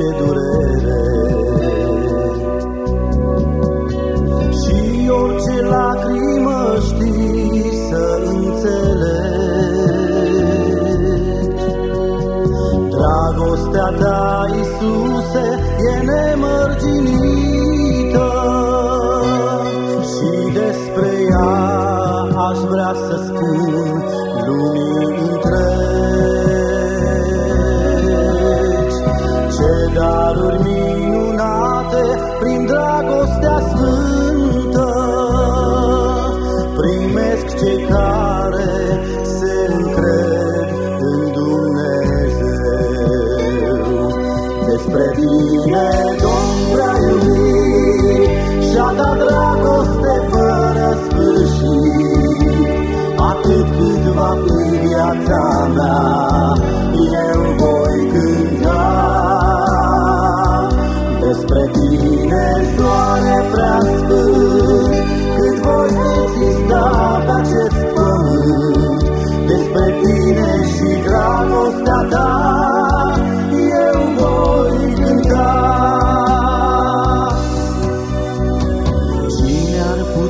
orice durere. Și orice lacrimă știi să înțelegi. Dragostea ta, Iisuse, e nemărginită Despre bine,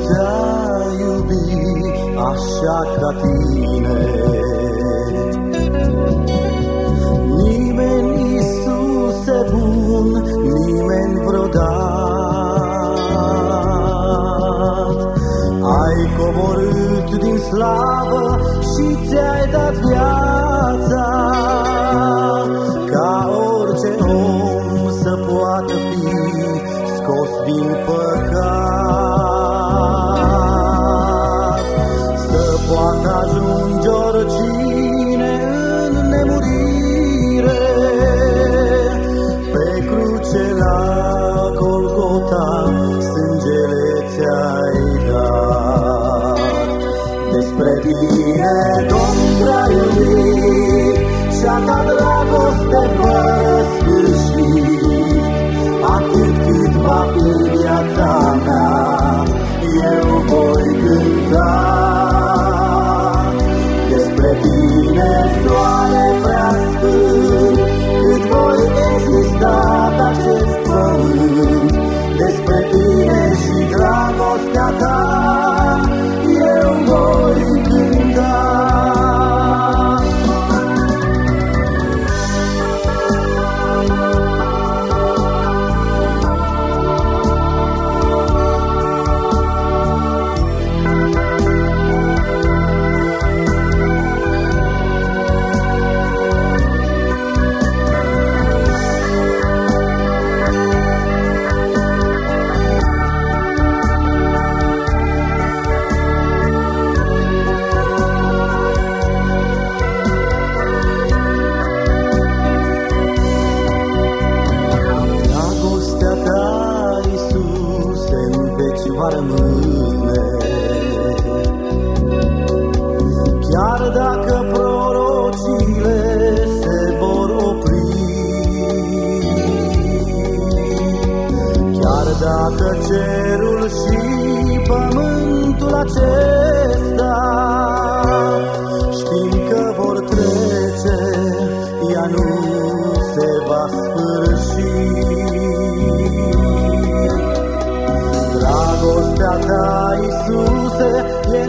Te iubi așa ca tine Jacob. rămâne Chiar dacă prorocile se vor opri Chiar dacă cerul și pământul acesta świata Izuse je